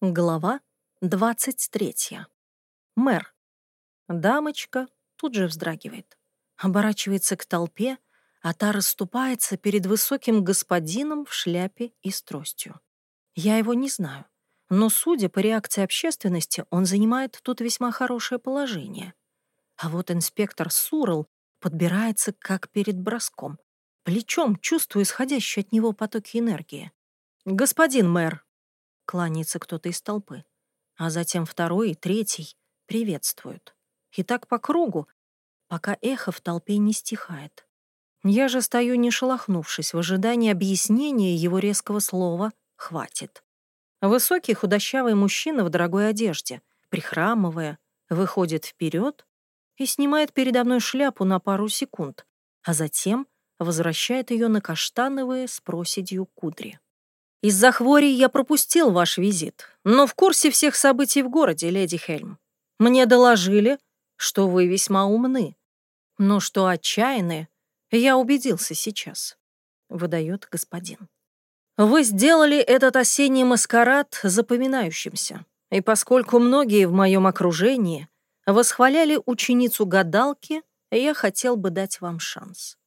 Глава 23. Мэр. Дамочка тут же вздрагивает, оборачивается к толпе, а та расступается перед высоким господином в шляпе и с тростью. Я его не знаю, но, судя по реакции общественности, он занимает тут весьма хорошее положение. А вот инспектор Сурл подбирается как перед броском, плечом чувствуя исходящие от него потоки энергии. «Господин мэр», кланяется кто-то из толпы, а затем второй и третий приветствуют. И так по кругу, пока эхо в толпе не стихает. Я же стою не шелохнувшись в ожидании объяснения его резкого слова «хватит». Высокий худощавый мужчина в дорогой одежде, прихрамывая, выходит вперед и снимает передо мной шляпу на пару секунд, а затем возвращает ее на каштановые с проседью кудри. Из-за хворей я пропустил ваш визит, но в курсе всех событий в городе, леди Хельм. Мне доложили, что вы весьма умны, но что отчаянны, я убедился сейчас», — выдает господин. «Вы сделали этот осенний маскарад запоминающимся, и поскольку многие в моем окружении восхваляли ученицу гадалки, я хотел бы дать вам шанс.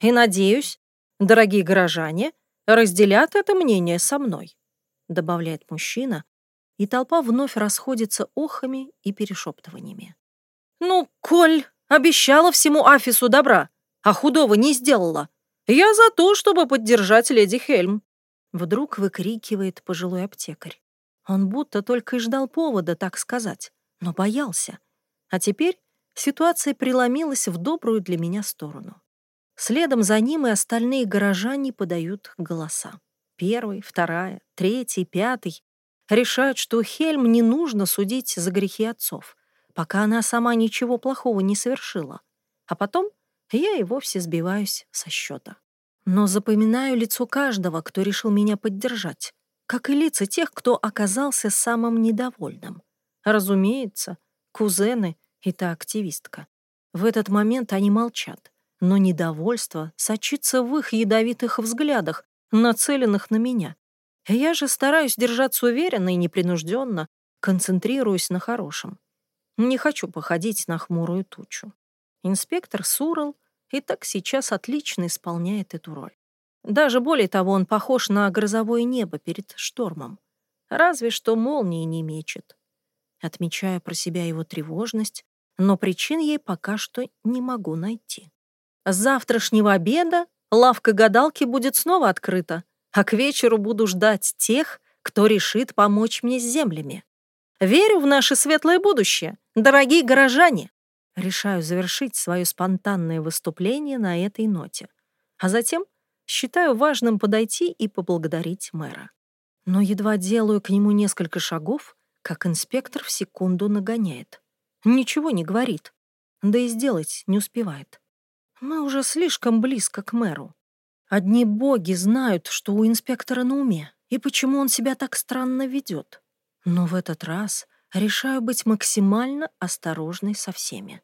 И надеюсь, дорогие горожане, — разделят это мнение со мной», — добавляет мужчина, и толпа вновь расходится охами и перешептываниями. «Ну, Коль обещала всему Афису добра, а худого не сделала. Я за то, чтобы поддержать леди Хельм», — вдруг выкрикивает пожилой аптекарь. Он будто только и ждал повода так сказать, но боялся. А теперь ситуация преломилась в добрую для меня сторону. Следом за ним и остальные горожане подают голоса. Первый, вторая, третий, пятый решают, что Хельм не нужно судить за грехи отцов, пока она сама ничего плохого не совершила. А потом я и вовсе сбиваюсь со счета. Но запоминаю лицо каждого, кто решил меня поддержать, как и лица тех, кто оказался самым недовольным. Разумеется, кузены и та активистка. В этот момент они молчат, но недовольство сочится в их ядовитых взглядах, нацеленных на меня. Я же стараюсь держаться уверенно и непринужденно, концентрируясь на хорошем. Не хочу походить на хмурую тучу. Инспектор Сурал и так сейчас отлично исполняет эту роль. Даже более того, он похож на грозовое небо перед штормом. Разве что молнии не мечет. Отмечая про себя его тревожность, но причин ей пока что не могу найти. С завтрашнего обеда лавка гадалки будет снова открыта, а к вечеру буду ждать тех, кто решит помочь мне с землями. Верю в наше светлое будущее, дорогие горожане. Решаю завершить свое спонтанное выступление на этой ноте. А затем считаю важным подойти и поблагодарить мэра. Но едва делаю к нему несколько шагов, как инспектор в секунду нагоняет. Ничего не говорит, да и сделать не успевает. Мы уже слишком близко к мэру. Одни боги знают, что у инспектора на уме, и почему он себя так странно ведет. Но в этот раз решаю быть максимально осторожной со всеми.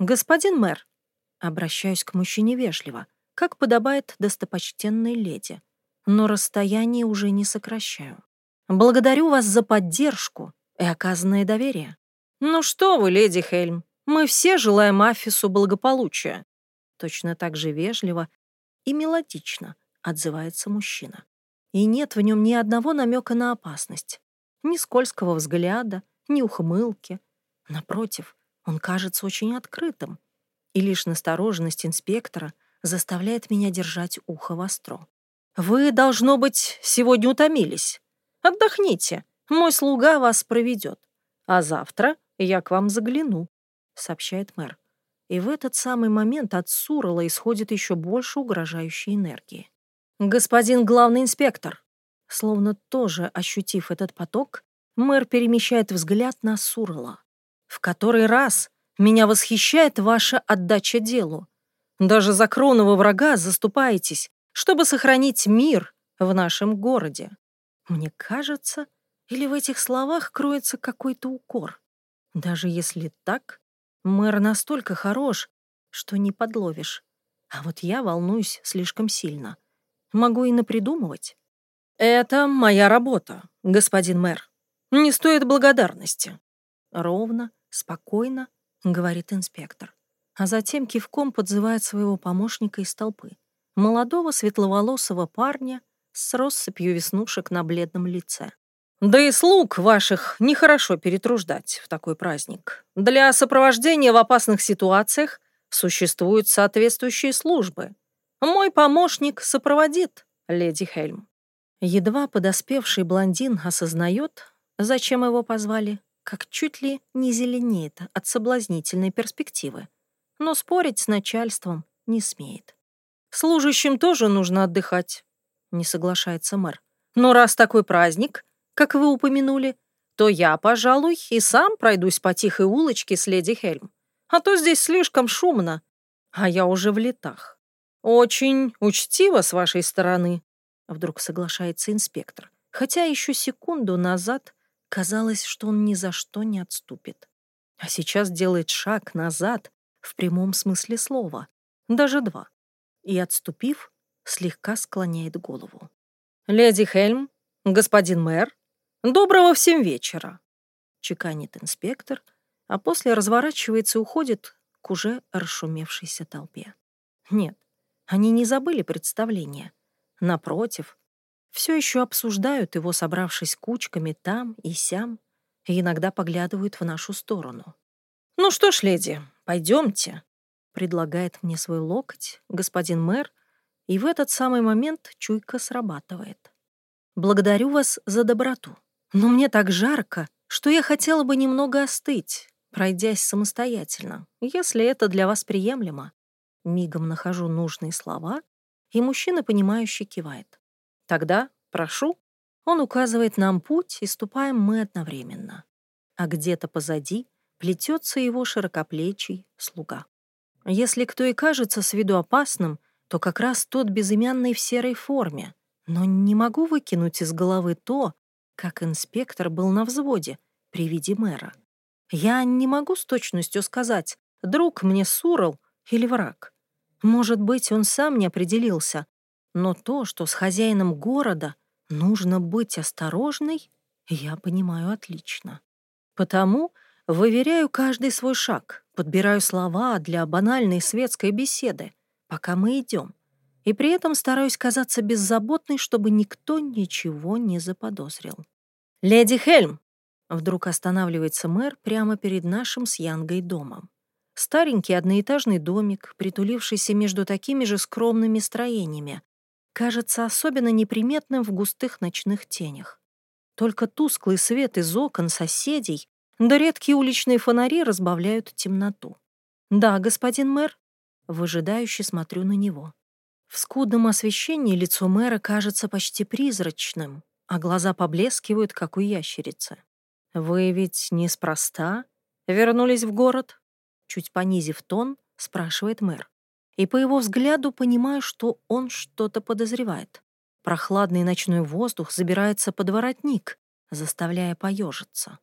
«Господин мэр», — обращаюсь к мужчине вежливо, как подобает достопочтенной леди, но расстояние уже не сокращаю. «Благодарю вас за поддержку и оказанное доверие». «Ну что вы, леди Хельм, мы все желаем Афису благополучия», Точно так же вежливо и мелодично отзывается мужчина. И нет в нем ни одного намека на опасность, ни скользкого взгляда, ни ухмылки. Напротив, он кажется очень открытым, и лишь настороженность инспектора заставляет меня держать ухо востро. «Вы, должно быть, сегодня утомились. Отдохните, мой слуга вас проведет, а завтра я к вам загляну», — сообщает мэр. И в этот самый момент от Сурала исходит еще больше угрожающей энергии. «Господин главный инспектор!» Словно тоже ощутив этот поток, мэр перемещает взгляд на Сурала. «В который раз меня восхищает ваша отдача делу. Даже за кровного врага заступаетесь, чтобы сохранить мир в нашем городе. Мне кажется, или в этих словах кроется какой-то укор. Даже если так, Мэр настолько хорош, что не подловишь. А вот я волнуюсь слишком сильно. Могу и напридумывать. «Это моя работа, господин мэр», Не стоит благодарности. Ровно, спокойно, говорит инспектор. А затем кивком подзывает своего помощника из толпы. Молодого светловолосого парня с россыпью веснушек на бледном лице. Да и слуг ваших нехорошо перетруждать в такой праздник. Для сопровождения в опасных ситуациях существуют соответствующие службы. Мой помощник сопроводит леди Хельм. Едва подоспевший блондин осознает, зачем его позвали, как чуть ли не зеленеет от соблазнительной перспективы. Но спорить с начальством не смеет. Служащим тоже нужно отдыхать, не соглашается мэр. Но раз такой праздник, как вы упомянули, то я, пожалуй, и сам пройдусь по тихой улочке с леди Хельм. А то здесь слишком шумно, а я уже в летах. Очень учтиво с вашей стороны, вдруг соглашается инспектор, хотя еще секунду назад казалось, что он ни за что не отступит. А сейчас делает шаг назад в прямом смысле слова, даже два, и, отступив, слегка склоняет голову. «Леди Хельм, господин мэр, доброго всем вечера!» чеканит инспектор, а после разворачивается и уходит к уже расшумевшейся толпе. Нет, они не забыли представление. Напротив, все еще обсуждают его, собравшись кучками там и сям, и иногда поглядывают в нашу сторону. «Ну что ж, леди, пойдемте», — предлагает мне свой локоть господин мэр, и в этот самый момент чуйка срабатывает. «Благодарю вас за доброту, но мне так жарко, что я хотела бы немного остыть, пройдясь самостоятельно, если это для вас приемлемо». Мигом нахожу нужные слова, и мужчина, понимающе кивает. «Тогда, прошу». Он указывает нам путь, и ступаем мы одновременно. А где-то позади плетется его широкоплечий слуга. Если кто и кажется с виду опасным, то как раз тот безымянный в серой форме. Но не могу выкинуть из головы то, как инспектор был на взводе при виде мэра. Я не могу с точностью сказать, друг мне Сурал или враг. Может быть, он сам не определился, но то, что с хозяином города нужно быть осторожной, я понимаю отлично. Потому выверяю каждый свой шаг, подбираю слова для банальной светской беседы, пока мы идем, и при этом стараюсь казаться беззаботной, чтобы никто ничего не заподозрил. «Леди Хельм!» Вдруг останавливается мэр прямо перед нашим с Янгой домом. Старенький одноэтажный домик, притулившийся между такими же скромными строениями, кажется особенно неприметным в густых ночных тенях. Только тусклый свет из окон соседей да редкие уличные фонари разбавляют темноту. «Да, господин мэр», Выжидающе смотрю на него. В скудном освещении лицо мэра кажется почти призрачным, а глаза поблескивают, как у ящерицы. «Вы ведь неспроста вернулись в город?» Чуть понизив тон, спрашивает мэр. И по его взгляду понимаю, что он что-то подозревает. Прохладный ночной воздух забирается под воротник, заставляя поежиться.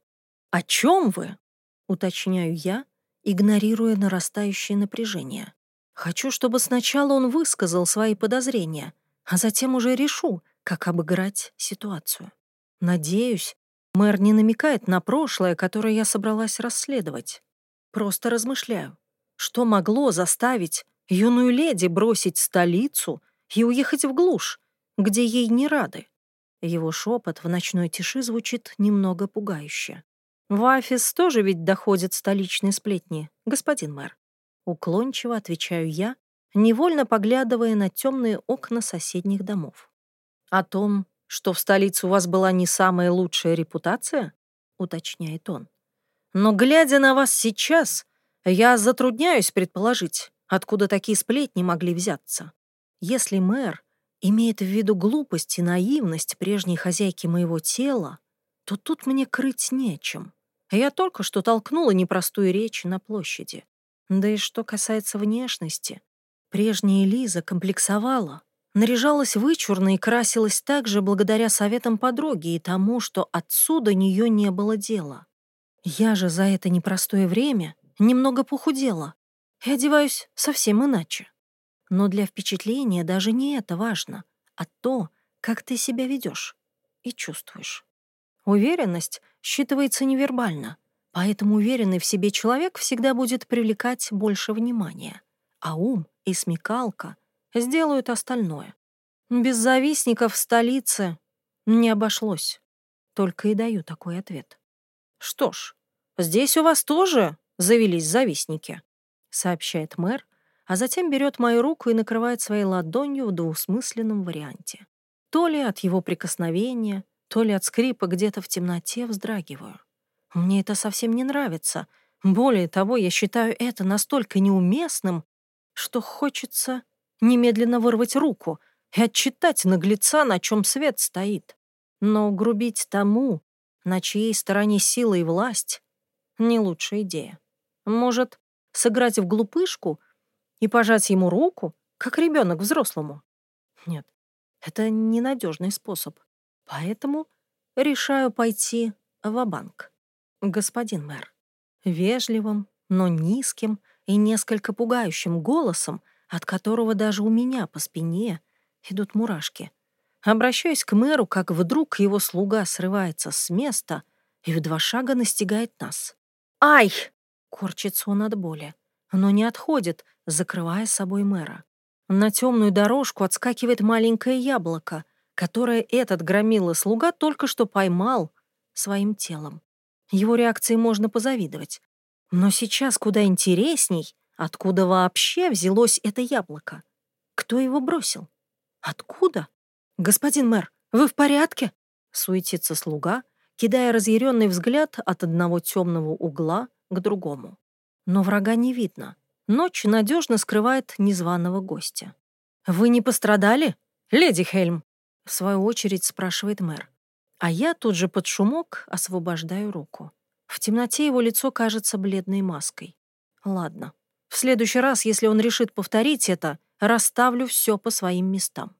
«О чем вы?» — уточняю я, игнорируя нарастающее напряжение. Хочу, чтобы сначала он высказал свои подозрения, а затем уже решу, как обыграть ситуацию. Надеюсь, мэр не намекает на прошлое, которое я собралась расследовать. Просто размышляю, что могло заставить юную леди бросить столицу и уехать в глушь, где ей не рады. Его шепот в ночной тиши звучит немного пугающе. В офис тоже ведь доходят столичные сплетни, господин мэр. Уклончиво отвечаю я, невольно поглядывая на темные окна соседних домов. О том, что в столице у вас была не самая лучшая репутация, уточняет он. Но глядя на вас сейчас, я затрудняюсь предположить, откуда такие сплетни могли взяться. Если мэр имеет в виду глупость и наивность прежней хозяйки моего тела, то тут мне крыть нечем. Я только что толкнула непростую речь на площади. Да и что касается внешности, прежняя Лиза комплексовала, наряжалась вычурно и красилась также благодаря советам подруги и тому, что отцу до нее не было дела. Я же за это непростое время немного похудела и одеваюсь совсем иначе. Но для впечатления даже не это важно, а то, как ты себя ведешь и чувствуешь. Уверенность считывается невербально, поэтому уверенный в себе человек всегда будет привлекать больше внимания, а ум и смекалка сделают остальное. Без завистников в столице не обошлось. Только и даю такой ответ. Что ж, здесь у вас тоже завелись завистники, сообщает мэр, а затем берет мою руку и накрывает своей ладонью в двусмысленном варианте. То ли от его прикосновения, то ли от скрипа где-то в темноте вздрагиваю. Мне это совсем не нравится. Более того, я считаю это настолько неуместным, что хочется немедленно вырвать руку и отчитать наглеца, на чем свет стоит. Но грубить тому, на чьей стороне сила и власть, не лучшая идея. Может, сыграть в глупышку и пожать ему руку, как ребенок взрослому? Нет, это ненадежный способ. Поэтому решаю пойти в банк Господин мэр, вежливым, но низким и несколько пугающим голосом, от которого даже у меня по спине идут мурашки. Обращаюсь к мэру, как вдруг его слуга срывается с места и в два шага настигает нас. «Ай!» — корчится он от боли, но не отходит, закрывая собой мэра. На темную дорожку отскакивает маленькое яблоко, которое этот громила слуга только что поймал своим телом. Его реакции можно позавидовать. Но сейчас куда интересней, откуда вообще взялось это яблоко. Кто его бросил? Откуда? «Господин мэр, вы в порядке?» Суетится слуга, кидая разъяренный взгляд от одного темного угла к другому. Но врага не видно. Ночь надежно скрывает незваного гостя. «Вы не пострадали, леди Хельм?» В свою очередь спрашивает мэр. А я тут же под шумок освобождаю руку. В темноте его лицо кажется бледной маской. Ладно. В следующий раз, если он решит повторить это, расставлю все по своим местам.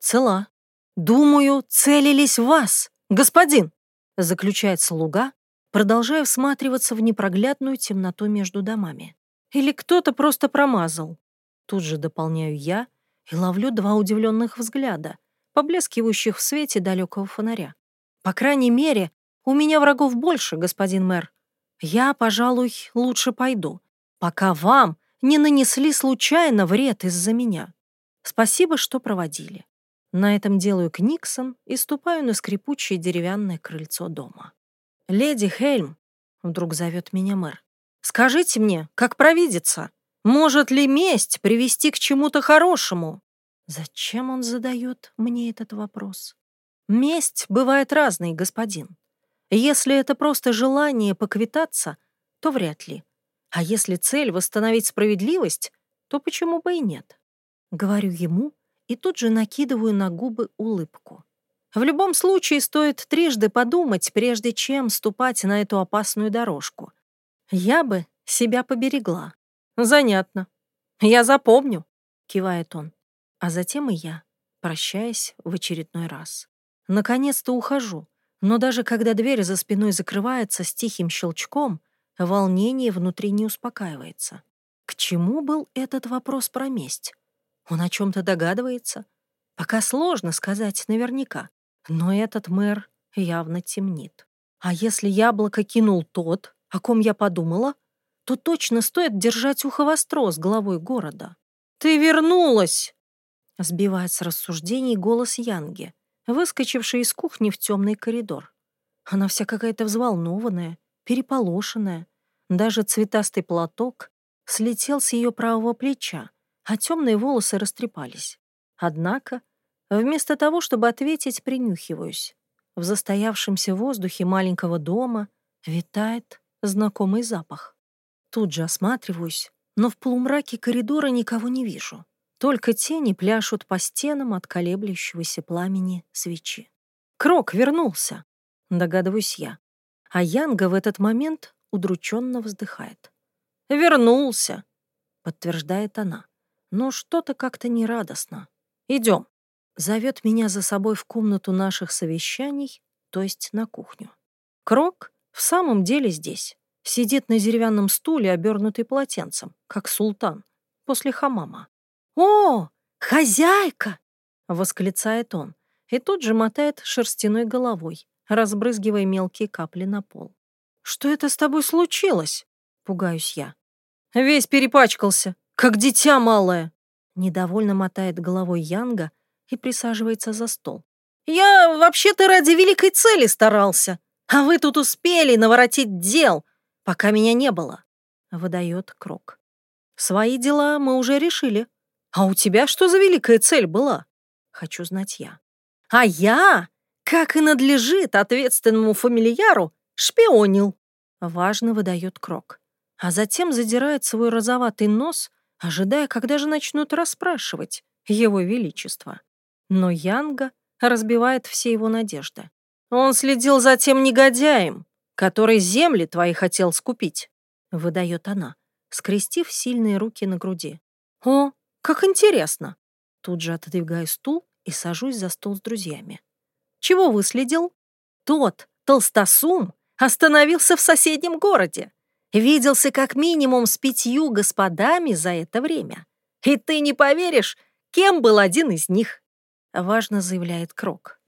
Цела. Думаю, целились вас, господин, заключает слуга, продолжая всматриваться в непроглядную темноту между домами. Или кто-то просто промазал. Тут же дополняю я и ловлю два удивленных взгляда, поблескивающих в свете далекого фонаря. По крайней мере, у меня врагов больше, господин мэр. Я, пожалуй, лучше пойду, пока вам не нанесли случайно вред из-за меня. Спасибо, что проводили. На этом делаю книксон и ступаю на скрипучее деревянное крыльцо дома. «Леди Хельм», — вдруг зовет меня мэр, — «скажите мне, как провидится, может ли месть привести к чему-то хорошему?» Зачем он задает мне этот вопрос? Месть бывает разной, господин. Если это просто желание поквитаться, то вряд ли. А если цель — восстановить справедливость, то почему бы и нет? Говорю ему, и тут же накидываю на губы улыбку. В любом случае стоит трижды подумать, прежде чем ступать на эту опасную дорожку. Я бы себя поберегла. Занятно. Я запомню, кивает он. А затем и я, прощаясь в очередной раз. Наконец-то ухожу, но даже когда дверь за спиной закрывается с тихим щелчком, волнение внутри не успокаивается. К чему был этот вопрос про месть? Он о чем-то догадывается? Пока сложно сказать наверняка, но этот мэр явно темнит. А если яблоко кинул тот, о ком я подумала, то точно стоит держать ухо востро с главой города. «Ты вернулась!» — сбивает с рассуждений голос Янги, выскочивший из кухни в темный коридор. Она вся какая-то взволнованная, переполошенная. Даже цветастый платок слетел с ее правого плеча, а темные волосы растрепались. Однако, вместо того, чтобы ответить, принюхиваюсь. В застоявшемся воздухе маленького дома витает знакомый запах. Тут же осматриваюсь, но в полумраке коридора никого не вижу. Только тени пляшут по стенам от колеблющегося пламени свечи. Крок вернулся, догадываюсь я. А Янга в этот момент удрученно вздыхает. «Вернулся», — подтверждает она но что-то как-то нерадостно. Идем. Зовет меня за собой в комнату наших совещаний, то есть на кухню. Крок в самом деле здесь. Сидит на деревянном стуле, обернутый полотенцем, как султан, после хамама. «О, хозяйка!» — восклицает он и тут же мотает шерстяной головой, разбрызгивая мелкие капли на пол. «Что это с тобой случилось?» — пугаюсь я. «Весь перепачкался, как дитя малое!» Недовольно мотает головой Янга и присаживается за стол. «Я вообще-то ради великой цели старался, а вы тут успели наворотить дел, пока меня не было», — выдает Крок. «Свои дела мы уже решили. А у тебя что за великая цель была?» Хочу знать я. «А я, как и надлежит ответственному фамильяру, шпионил», — важно выдает Крок. А затем задирает свой розоватый нос, ожидая, когда же начнут расспрашивать его величество. Но Янга разбивает все его надежды. Он следил за тем негодяем, который земли твои хотел скупить, выдает она, скрестив сильные руки на груди. О, как интересно! Тут же отодвигаю стул и сажусь за стол с друзьями. Чего выследил? Тот, толстосум, остановился в соседнем городе. Виделся как минимум с пятью господами за это время. И ты не поверишь, кем был один из них. Важно заявляет Крок.